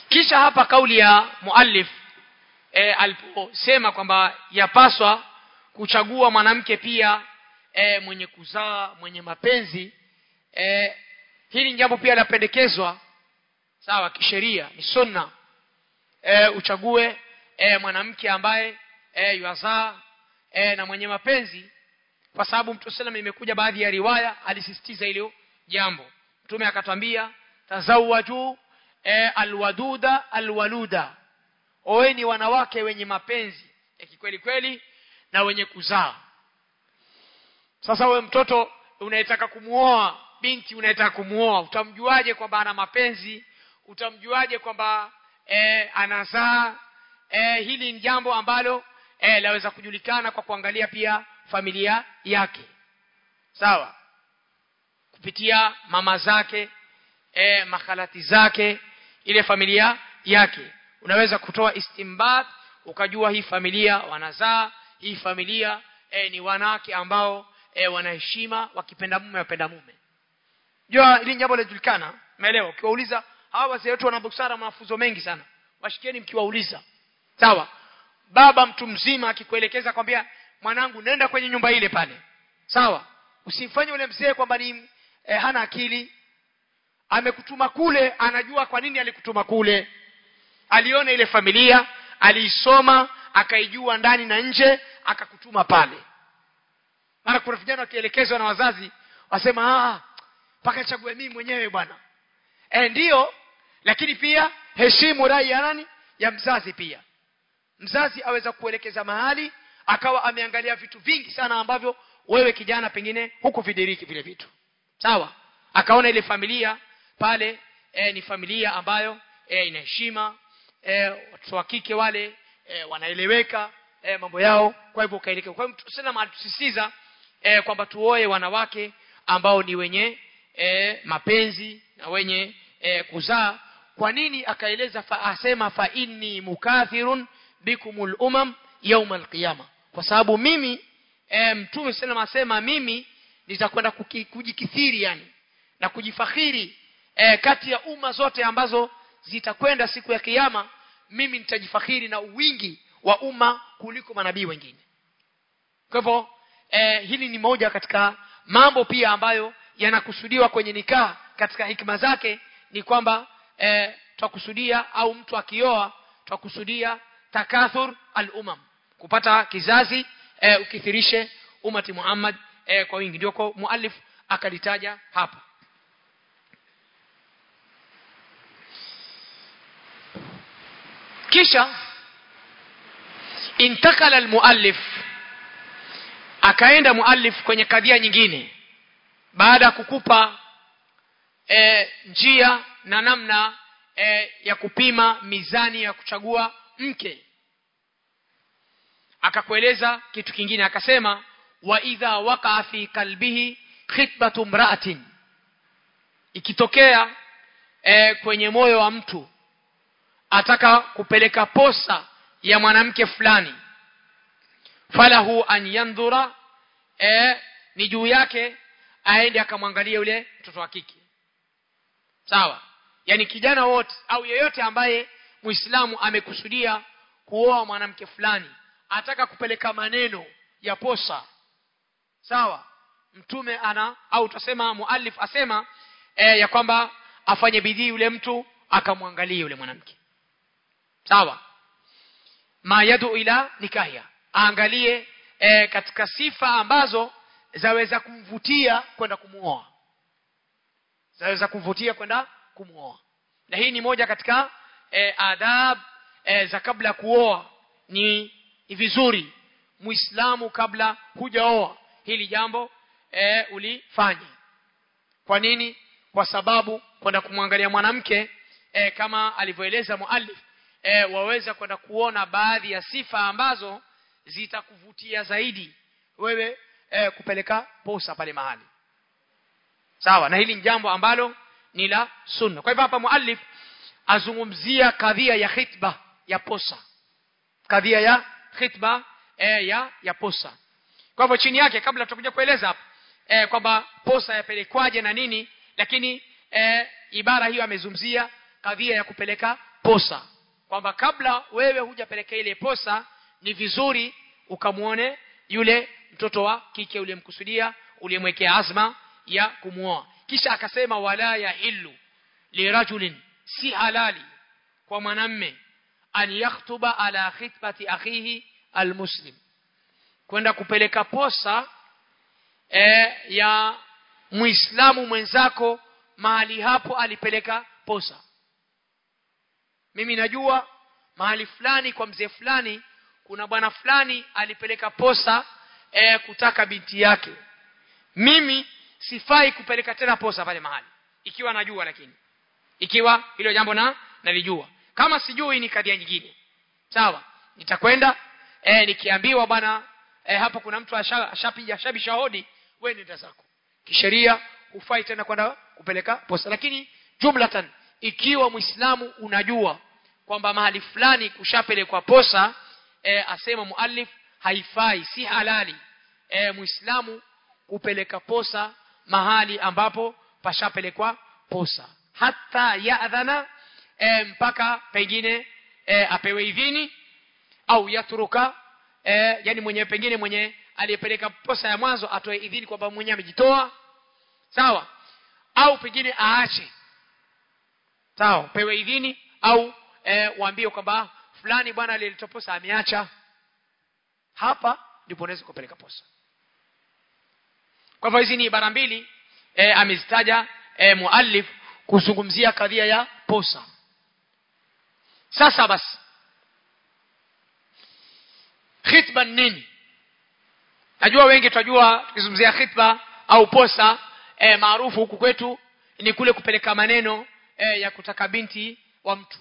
kisha hapa kauli ya muallif e, aliposema kwamba yapaswa kuchagua mwanamke pia e, mwenye kuzaa mwenye mapenzi e, hili jambo pia linapendekezwa sawa kisheria ni sunna. E, uchague e, mwanamke ambaye e, yuazaa e, na mwenye mapenzi kwa sababu mtume sallam imekuja baadhi ya riwaya alisisitiza hilo jambo. Mtume akatwambia tazawaju e, alwaduda alwaluda. Oeni wanawake wenye mapenzi ya kikweli kweli na wenye kuzaa. Sasa wewe mtoto unayetaka kumuoa binti unayetaka kumuoa utamjuaje kwamba ana mapenzi? Utamjuaje kwamba e, anazaa e, hili ni jambo ambalo e, laweza kujulikana kwa kuangalia pia familia yake. Sawa? Kupitia mama zake e, makhalati zake ile familia yake. Unaweza kutoa istimbat ukajua hii familia wanazaa hii familia e, ni wanawake ambao e, wanaheshima wakipenda mume wapenda mume. Jua hili jambo linajulikana umeelewa? Ukiwauliza hawa wazee wetu wana busara mafunzo mengi sana. Washikieni mkiwauliza sawa. Baba mtu mzima akikuelekeza kwambia mwanangu nenda kwenye nyumba ile pale. Sawa. Usimfanye ule mzee kwamba ni eh, hana akili. Amekutuma kule anajua kwa nini alikutuma kule. Aliona ile familia aliisoma akaijua ndani na nje akakutuma pale. Mara kuna vijana wakielekezwa na wazazi wasema ah mpaka chague mimi mwenyewe bwana. E, ndiyo lakini pia heshimu rai ya nani? Ya mzazi pia mzazi aweza kuelekeza mahali akawa ameangalia vitu vingi sana ambavyo wewe kijana pengine huku vidiriki vile vitu. Sawa? Akaona ile familia pale e, ni familia ambayo e, ina heshima e, watoto wa kike wale e, wanaeleweka e, mambo yao. Kwa hivyo ukaelekea. Kwa hivyo sana atusisitiza e, kwamba tuoe wanawake ambao ni wenye e, mapenzi na wenye e, kuzaa. Kwa nini akaeleza fa asema fa inni mukathirun bikumul umam yaum alqiyama kwa sababu mimi e, mtume sallam asema mimi nitakwenda kujikithiri yani na kujifakhiri e, kati ya umma zote ambazo zitakwenda siku ya kiyama mimi nitajifakhiri na wingi wa umma kuliko manabii wengine. Kwa hivyo e, hili ni moja katika mambo pia ambayo yanakusudiwa kwenye nikaa katika hikma zake ni kwamba e, twakusudia au mtu akioa twakusudia takathur al-umam. Kupata kizazi e, ukithirishe umati Muhammad e, kwa wingi. Ndio kwa muallif akalitaja hapa. Kisha intakala almuallif akaenda muallif kwenye kadhia nyingine. Baada ya kukupa e, njia na namna e, ya kupima mizani ya kuchagua mke akakueleza kitu kingine akasema wa idha waqa fi kalbihi khitbatu mra'atin. Ikitokea e, kwenye moyo wa mtu ataka kupeleka posa ya mwanamke fulani falahu an yandhura e, ni juu yake aende akamwangalia yule mtoto wa kike. Sawa? Yani kijana wote au yeyote ambaye muislamu amekusudia kuoa mwanamke fulani ataka kupeleka maneno ya posa. Sawa? Mtume ana au tutasema muallif asema e, ya kwamba afanye bidii yule mtu akamwangalie yule mwanamke. Sawa? Ma yadu ila nikahia aangalie e, katika sifa ambazo zaweza kumvutia kwenda kumuoa. Zaweza kumvutia kwenda kumuoa. Na hii ni moja katika e, adab e, za kabla kuoa. Ni, ni vizuri muislamu kabla hujaoa. Hili jambo e, ulifanye kwa nini? Kwa sababu kwenda kumwangalia mwanamke e, kama alivyoeleza muallif e, waweza kwenda kuona baadhi ya sifa ambazo zitakuvutia zaidi wewe e, kupeleka posa pale mahali. Sawa na hili ni jambo ambalo ni la sunna. Kwa hivyo hapa muallif azungumzia kadhia ya khitba ya posa. Kadhia ya khitba e, ya ya posa. Kwa hivyo chini yake kabla tutakuja kueleza hapa e, kwamba posa yapelekwaje na nini lakini e, ibara hiyo amezumzia kadhia ya kupeleka posa. Kwamba kabla wewe hujapeleka ile posa ni vizuri ukamwone yule mtoto wa kike uliyemkusudia uliyemwekea azma ya kumuoa. Kisha akasema wala ya illu lirajulin si halali kwa mwanamme an yakhtuba ala khitbati akhihi almuslim. Kwenda kupeleka posa e, ya muislamu mwenzako mahali hapo alipeleka posa. Mimi najua mahali fulani kwa mzee fulani kuna bwana fulani alipeleka posa e, kutaka binti yake. Mimi sifai kupeleka tena posa pale mahali. Ikiwa najua lakini. Ikiwa hilo jambo na nalijua kama sijui ni kadhia nyingine. Sawa nitakwenda. E, nikiambiwa bwana e, hapo kuna mtu ashapiga ashabisha hodi wewe nenda zako. Kisheria hufai tena kwenda kupeleka posta. Lakini jumlatan ikiwa muislamu unajua kwamba mahali fulani kushapelekwa posa e, asema muallif haifai si halali. E, muislamu kupeleka posa mahali ambapo pashapelekwa posa hata yadhana e, mpaka pengine e, apewe idhini au yatruka e, yani mwenye pengine mwenye aliyepeleka posa ya mwanzo atoe idhini kwamba mwenyewe amejitoa sawa? Au pengine aache sawa? Pewe idhini au e, waambie kwamba fulani bwana aliyeleta posa ameacha. Hapa ndipo unaweza kupeleka posa. Kwa hivyo hizi ni ibara mbili e, amezitaja e, muallif kuzungumzia kadhia ya posa sasa basi. Khitba nini? Najua wengi tunajua tukizungumzia khitba au posa e, maarufu huku kwetu ni kule kupeleka maneno e, ya kutaka binti wa mtu.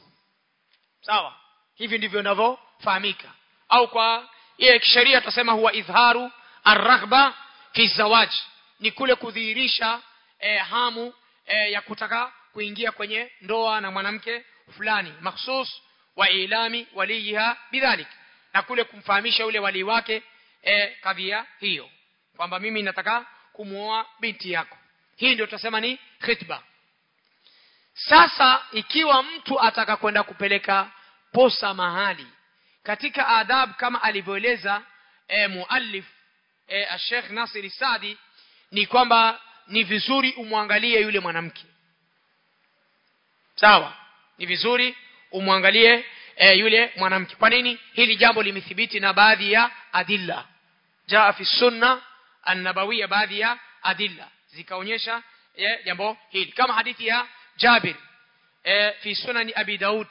Sawa? Hivi ndivyo inavyofahamika. Au kwa ile kisheria tutasema huwa idharu arraghba fi zawaj. Ni kule kudhihirisha e, hamu e, ya kutaka kuingia kwenye ndoa na mwanamke fulani mahsus wa ilami waliha bidhalik. Na kule kumfahamisha yule wali wake e, kadhia hiyo. Kwamba mimi nataka kumuoa binti yako. Hii ndio tutasema ni khitba. Sasa ikiwa mtu ataka kwenda kupeleka posa mahali katika adab kama alivyoeleza e, muallif e, Sheikh Nasir Sadi ni kwamba ni vizuri umwangalie yule mwanamke. Sawa ni vizuri umwangalie e, yule mwanamke. Kwa nini? Hili jambo limethibiti na baadhi ya adilla. Jaa fi sunna an-nabawiyya baadhi ya adilla. Zikaonyesha e, jambo hili. Kama hadithi ya Jabir e, fi sunan Abi Daud.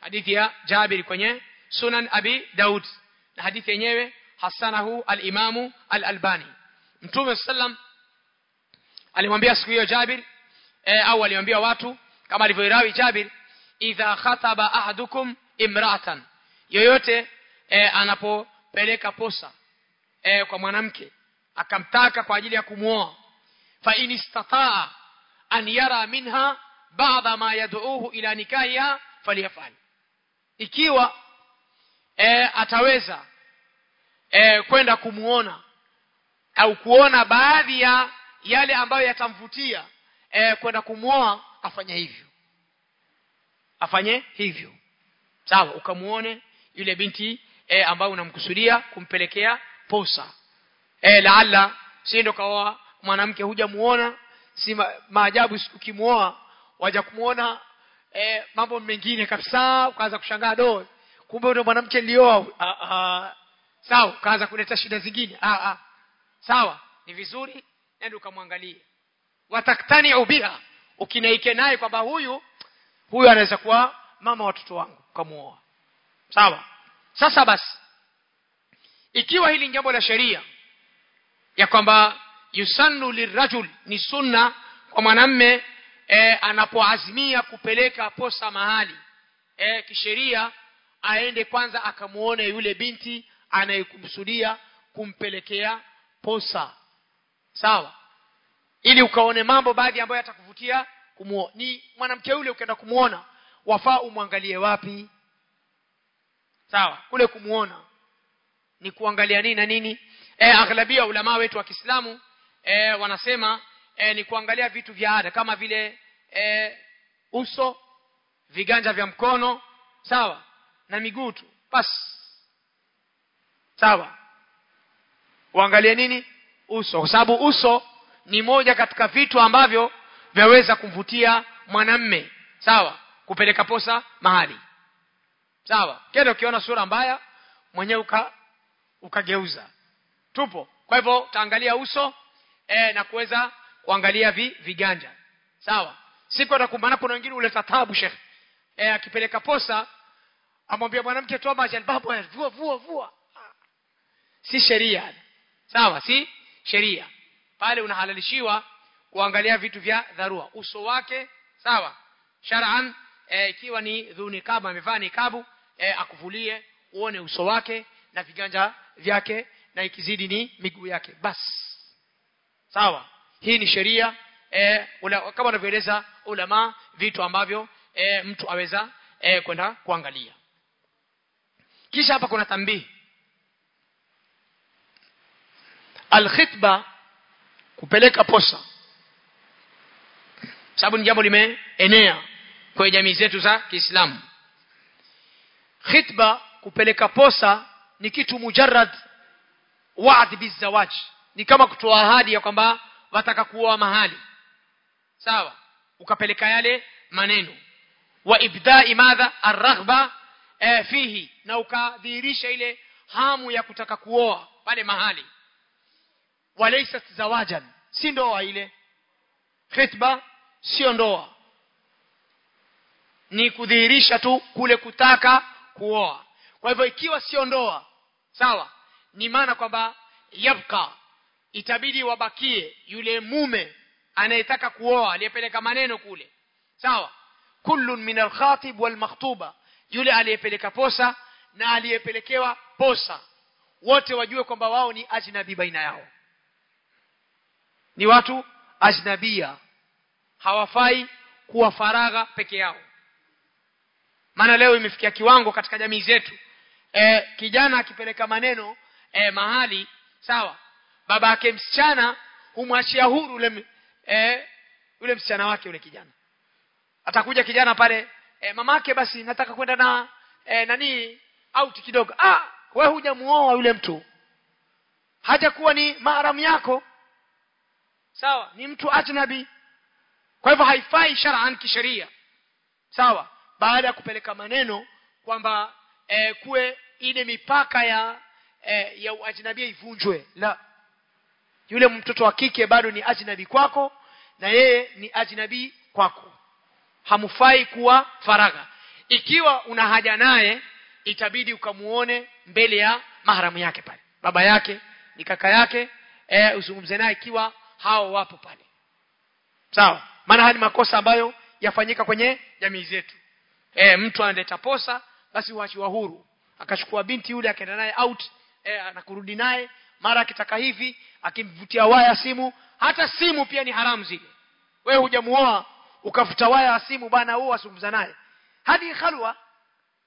Hadithi ya Jabir kwenye sunan Abi Daud. Na hadithi yenyewe hasanahu al-Imamu al-Albani. Mtume sallam alimwambia siku hiyo Jabir e, au aliwaambia watu kama alivyoirawi Jabir idha khataba ahadukum imra'atan. Yoyote e, anapopeleka posa e, kwa mwanamke akamtaka kwa ajili ya kumuoa fa in istataa an yara minha baadha ma yad'uhu ila nikahiha falyafal. Ikiwa e, ataweza e, kwenda kumuona au kuona baadhi ya yale ambayo yatamvutia e, kwenda kumuoa afanye hivyo. Afanye hivyo. Sawa ukamuone yule binti e, ambayo unamkusudia kumpelekea posa. E, laala si ndo kaoa mwanamke hujamuona si ma, maajabu ukimuoa waja kumuona e, mambo mengine kabisa ukaanza kushangaa do kumbe ndo mwanamke nilioa sawa ukaanza kuleta shida zingine sawa ni vizuri nenda ukamwangalie. Wataktaniu biha ukinaike naye kwamba huyu huyu anaweza kuwa mama watoto wangu ukamuoa. Sawa? Sasa basi ikiwa hili ni jambo la sheria ya kwamba yusannu lirajul ni sunna kwa mwanamme e, anapoazimia kupeleka posa mahali e, kisheria aende kwanza akamuone yule binti anayekusudia kumpelekea posa. Sawa ili ukaone mambo baadhi ambayo yatakuvutia kumuo ni mwanamke yule ukienda kumuona wafaa umwangalie wapi? Sawa kule kumuona. Ni kuangalia nini na nini? E, aghlabia ulama wetu wa Kiislamu e, wanasema e, ni kuangalia vitu vya ada kama vile e, uso viganja vya mkono sawa na miguu tu. Sawa. Uangalie nini? Uso. Kwa sababu uso ni moja katika vitu ambavyo vyaweza kumvutia mwanamme. Sawa? Kupeleka posa mahali. Sawa? Kenda ukiona sura mbaya mwenyewe uka ukageuza. Tupo. Kwa hivyo utaangalia uso e, na kuweza kuangalia vi, viganja. Sawa? Siku atakumbana kuna wengine uleta tabu shekhe. E, akipeleka posa amwambia mwanamke toa maji. Albabu vua vua vua. Si sheria. Sawa? Si sheria pale unahalalishiwa kuangalia vitu vya dharua uso wake sawa. Shar'an ikiwa e, ikiwa ni dhuni kama amevaa nikabu e, akuvulie uone uso wake na viganja vyake na ikizidi ni miguu yake. Bas. Sawa. Hii ni sheria e, ula, kama wanavyoeleza ulama vitu ambavyo e, mtu aweza e, kwenda kuangalia. Kisha hapa kuna tambii alkhitba kupeleka posa. Sababu ni jambo limeenea kwa jamii zetu za Kiislamu. Khitba kupeleka posa ni kitu mujarrad wa'd bizawaj. Ni kama kutoa ahadi ya kwamba wataka kuoa mahali. Sawa ukapeleka yale maneno. Wa ibda'i madha arghba e, fihi na ukadhihirisha ile hamu ya kutaka kuoa pale mahali walaysat zawajan. Si ndoa ile. Khitba sio ndoa. Ni kudhihirisha tu kule kutaka kuoa. Kwa hivyo ikiwa sio ndoa sawa ni maana kwamba yabqa. Itabidi wabakie yule mume anayetaka kuoa aliyepeleka maneno kule. Sawa. Kullun min alkhatib walmakhtuba. Yule aliyepeleka posa na aliyepelekewa posa. Wote wajue kwamba wao ni ajnabi baina yao ni watu ajnabia. Hawafai kuwa faragha peke yao. Maana leo imefikia kiwango katika jamii zetu. E, kijana akipeleka maneno e, mahali sawa. Baba yake msichana humwachia huru ule e, yule msichana wake ule kijana. Atakuja kijana pale e, mamake basi nataka kwenda na e, nani out kidogo. Ah wewe hujamuoa yule mtu. Hajakuwa ni maharamu yako sawa? Ni mtu ajnabi. Kwa hivyo haifai shar'an kisheria. Sawa? Baada ya kupeleka maneno kwamba e, kuwe ile mipaka ya e, ya ajnabia ivunjwe la. Yule mtoto wa kike bado ni ajnabi kwako na yeye ni ajnabi kwako. Hamufai kuwa faragha. Ikiwa una haja naye itabidi ukamuone mbele ya mahramu yake pale. Baba yake ni kaka yake e, uzungumze naye ikiwa hao wapo pale. Sawa. Maana haya ni makosa ambayo yafanyika kwenye jamii zetu. E, mtu analeta posa basi huachiwa huru. Akachukua binti yule akaenda naye out e, anakurudi naye. Mara akitaka hivi akimvutia waya simu hata simu pia ni haramu zile. Wewe hujamuoa ukafuta waya wa simu bana huo asungumza naye. Hadi khalwa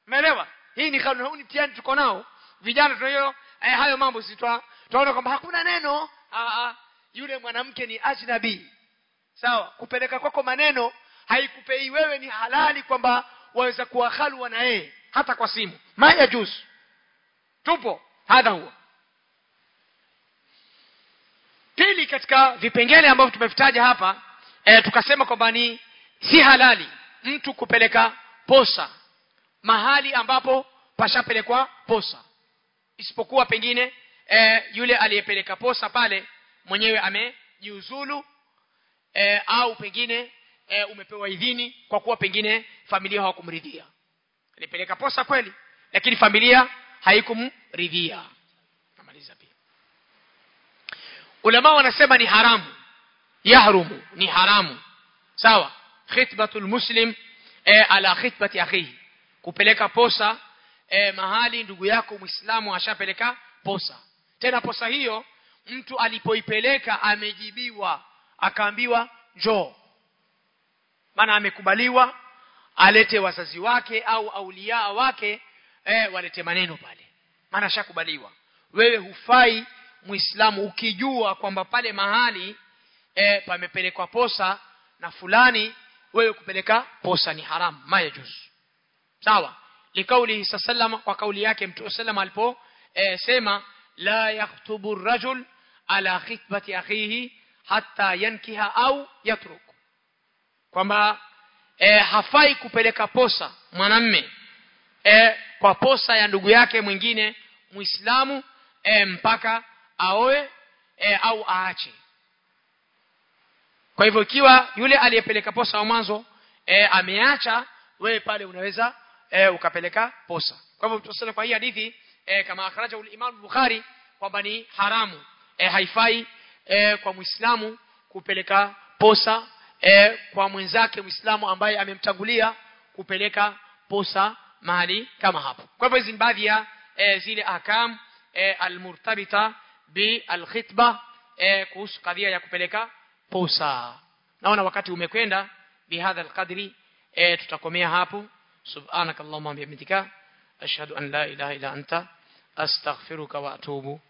umeelewa? Hii ni khalwa huu ni mtihani tuko nao. Vijana tunayo eh, hayo mambo sitwa tunaona kwamba hakuna neno. Aa, aa, yule mwanamke ni ajnabi. Sawa kupeleka kwako maneno haikupei wewe ni halali kwamba waweza kuwa khalwa na yeye hata kwa simu. Maya jus tupo. Hadha huo pili katika vipengele ambavyo tumevitaja hapa e, tukasema kwamba ni si halali mtu kupeleka posa mahali ambapo pashapelekwa posa. Isipokuwa pengine e, yule aliyepeleka posa pale mwenyewe amejiuzulu e, au pengine e, umepewa idhini kwa kuwa pengine familia hawakumridhia. Alipeleka posa kweli lakini familia haikumridhia. Namaliza pia. Ulama wanasema ni haramu yahrumu ni haramu. Sawa khitbatul muslim e, ala khitbati akhihi. Kupeleka posa e, mahali ndugu yako muislamu ashapeleka posa. Tena posa hiyo mtu alipoipeleka amejibiwa. Akaambiwa njoo. Maana amekubaliwa alete wazazi wake au aulia wake eh, walete maneno pale. Maana shakubaliwa wewe hufai muislamu ukijua kwamba pale mahali eh, pamepelekwa posa na fulani wewe kupeleka posa ni haramu mayajuz sawa? Likaulihi sallam kwa kauli yake mtume sallam alipo eh, sema la yaktubu rajul ala khitbati akhihi hatta yankiha au yatruk kwamba e, hafai kupeleka posa mwanamme e, kwa posa ya ndugu yake mwingine muislamu e, mpaka aoe e, au aache. Kwa hivyo ikiwa yule aliyepeleka posa wa mwanzo e, ameacha wewe pale unaweza e, ukapeleka posa. Kwa hivyo kwa hii hadithi e, kama akhraja al-Imam Bukhari kwamba ni haramu e, haifai e, kwa Muislamu kupeleka posa e, kwa mwenzake Muislamu ambaye amemtangulia kupeleka posa mahali kama hapo. Kwa hivyo hizi ni baadhi ya e, zile ahkam e, almurtabita bi alkhitba e, kuhusu kadhia ya kupeleka posa. Naona wakati umekwenda bihadha alqadri e, tutakomea hapo. Subhanakallahumma bihamdika ashhadu an la ilaha illa anta astaghfiruka wa atubu